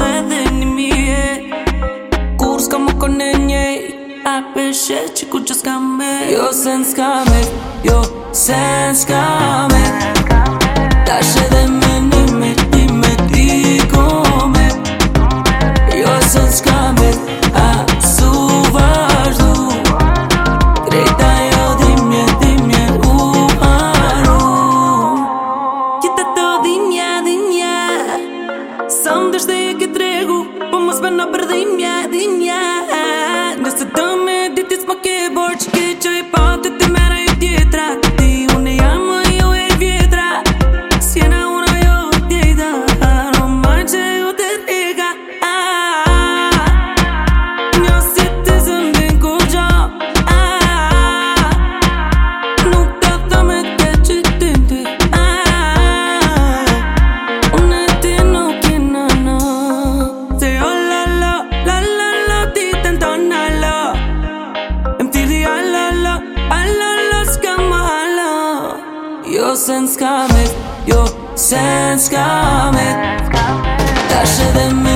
I me Kurs ka më konen njej. A peshe që ku që s'ka me Jo sen s'ka me Jo sen s'ka me was ben op er. Jo sen s'kamet, jo sen s'kamet Tash edhe me